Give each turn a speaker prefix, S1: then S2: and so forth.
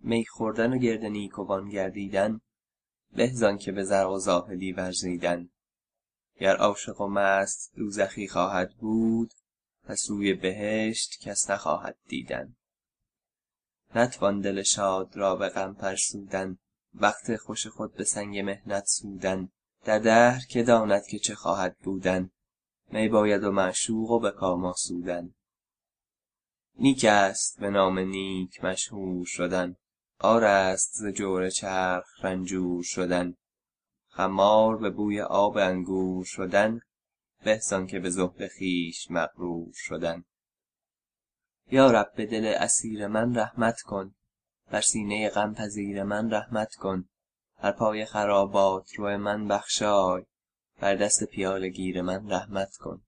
S1: می خوردن و گرد نیکوان گردیدن به زآنکه به زرق و زاهدی ورزیدن. گر عاشق و مست دوزخی خواهد بود پس روی بهشت کس نخواهد دیدن. نتوان دل شاد را به غم فرسودن وقت خوش خود به سنگ محنت سودن. در دهر که داند که چه خواهد بودن می باید و معشوق و به کام آسودن نیک است به نام نیک مشهور شدن. عار است ز جور چرخ رنجور شدن. خمار به بوی آب انگور شدن. به زآنکه به زهد خویش مغرور شدن. یارب به دل اسیر من رحمت کن. بر سینه غم پذیر من رحمت کن. بر پای خرابات رو من بخشای. بر دست پیاله گیر من رحمت کن.